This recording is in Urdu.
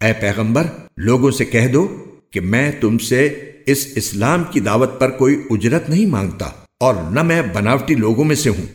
اے پیغمبر، لوگوں سے کہہ دو کہ میں تم سے اس اسلام کی دعوت پر کوئی اجرت نہیں مانگتا اور نہ میں بناوٹی لوگوں میں سے ہوں۔